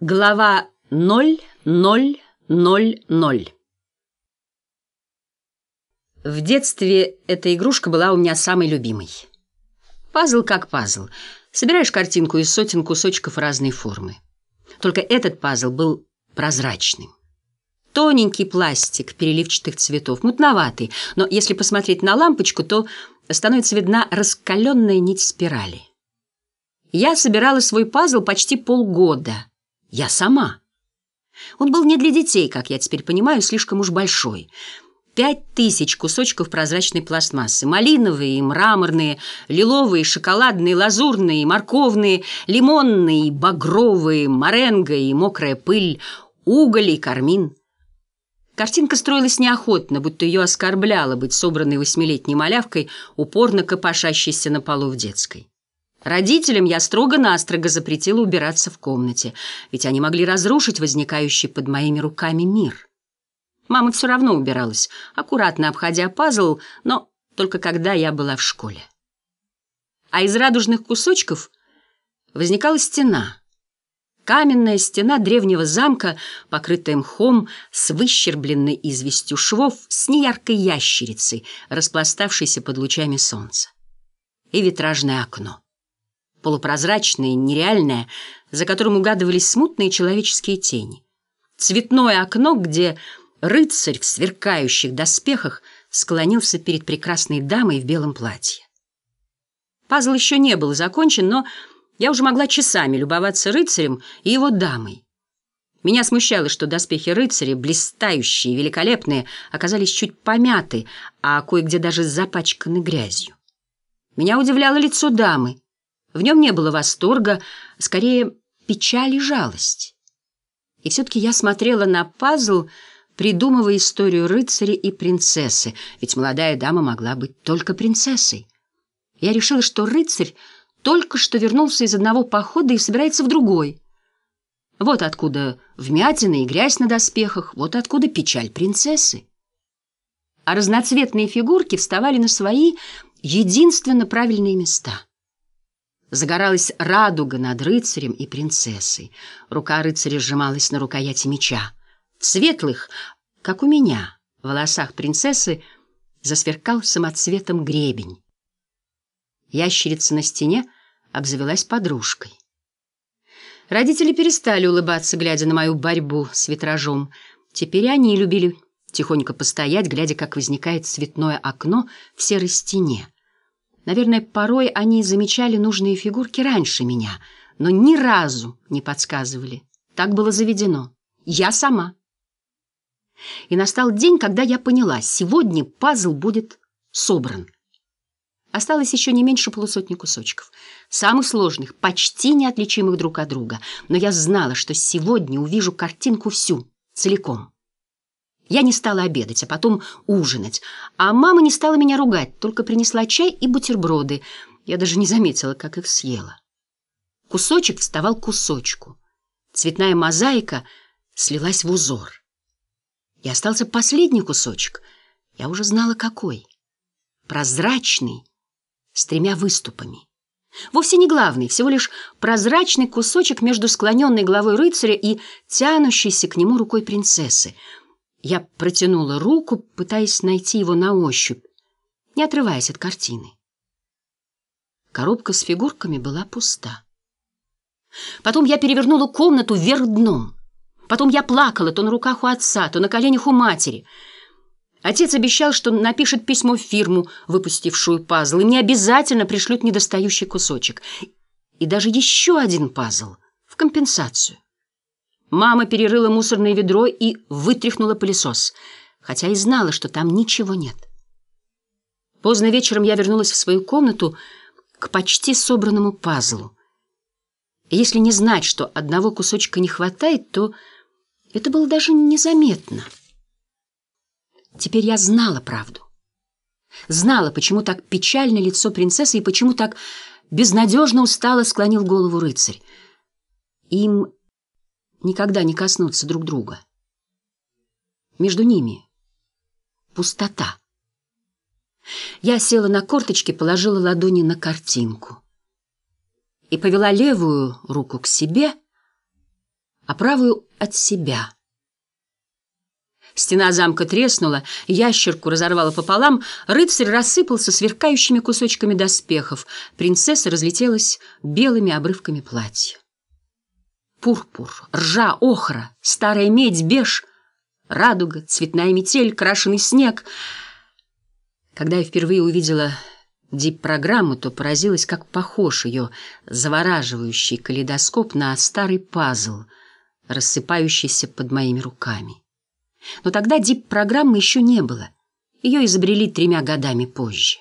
Глава 0000 В детстве эта игрушка была у меня самой любимой. Пазл как пазл. Собираешь картинку из сотен кусочков разной формы. Только этот пазл был прозрачным. Тоненький пластик переливчатых цветов, мутноватый, но если посмотреть на лампочку, то становится видна раскаленная нить спирали. Я собирала свой пазл почти полгода – я сама. Он был не для детей, как я теперь понимаю, слишком уж большой. Пять тысяч кусочков прозрачной пластмассы. Малиновые, мраморные, лиловые, шоколадные, лазурные, морковные, лимонные, багровые, моренго и мокрая пыль, уголь и кармин. Картинка строилась неохотно, будто ее оскорбляло быть собранной восьмилетней малявкой, упорно копошащейся на полу в детской. Родителям я строго-настрого запретила убираться в комнате, ведь они могли разрушить возникающий под моими руками мир. Мама все равно убиралась, аккуратно обходя пазл, но только когда я была в школе. А из радужных кусочков возникала стена. Каменная стена древнего замка, покрытая мхом, с выщербленной известью швов, с неяркой ящерицей, распластавшейся под лучами солнца. И витражное окно полупрозрачное, нереальное, за которым угадывались смутные человеческие тени. Цветное окно, где рыцарь в сверкающих доспехах склонился перед прекрасной дамой в белом платье. Пазл еще не был закончен, но я уже могла часами любоваться рыцарем и его дамой. Меня смущало, что доспехи рыцаря, блистающие, великолепные, оказались чуть помяты, а кое-где даже запачканы грязью. Меня удивляло лицо дамы. В нем не было восторга, скорее печаль и жалость. И все-таки я смотрела на пазл, придумывая историю рыцаря и принцессы, ведь молодая дама могла быть только принцессой. Я решила, что рыцарь только что вернулся из одного похода и собирается в другой. Вот откуда вмятина и грязь на доспехах, вот откуда печаль принцессы. А разноцветные фигурки вставали на свои единственно правильные места. Загоралась радуга над рыцарем и принцессой. Рука рыцаря сжималась на рукояти меча. В светлых, как у меня, волосах принцессы засверкал самоцветом гребень. Ящерица на стене обзавелась подружкой. Родители перестали улыбаться, глядя на мою борьбу с витражом. Теперь они любили тихонько постоять, глядя, как возникает цветное окно в серой стене. Наверное, порой они замечали нужные фигурки раньше меня, но ни разу не подсказывали. Так было заведено. Я сама. И настал день, когда я поняла, сегодня пазл будет собран. Осталось еще не меньше полусотни кусочков. Самых сложных, почти неотличимых друг от друга. Но я знала, что сегодня увижу картинку всю, целиком. Я не стала обедать, а потом ужинать. А мама не стала меня ругать, только принесла чай и бутерброды. Я даже не заметила, как их съела. Кусочек вставал к кусочку. Цветная мозаика слилась в узор. И остался последний кусочек. Я уже знала, какой. Прозрачный, с тремя выступами. Вовсе не главный, всего лишь прозрачный кусочек между склоненной головой рыцаря и тянущейся к нему рукой принцессы — я протянула руку, пытаясь найти его на ощупь, не отрываясь от картины. Коробка с фигурками была пуста. Потом я перевернула комнату вверх дном. Потом я плакала то на руках у отца, то на коленях у матери. Отец обещал, что напишет письмо в фирму, выпустившую пазл, и мне обязательно пришлют недостающий кусочек. И даже еще один пазл в компенсацию. Мама перерыла мусорное ведро и вытряхнула пылесос, хотя и знала, что там ничего нет. Поздно вечером я вернулась в свою комнату к почти собранному пазлу. если не знать, что одного кусочка не хватает, то это было даже незаметно. Теперь я знала правду. Знала, почему так печально лицо принцессы и почему так безнадежно устало склонил голову рыцарь. Им никогда не коснуться друг друга. Между ними пустота. Я села на корточки, положила ладони на картинку и повела левую руку к себе, а правую от себя. Стена замка треснула, ящерку разорвала пополам, рыцарь рассыпался сверкающими кусочками доспехов, принцесса разлетелась белыми обрывками платья. Пурпур, ржа, охра, старая медь, беж, радуга, цветная метель, крашеный снег. Когда я впервые увидела дип-программу, то поразилась, как похож ее завораживающий калейдоскоп на старый пазл, рассыпающийся под моими руками. Но тогда дип-программы еще не было. Ее изобрели тремя годами позже.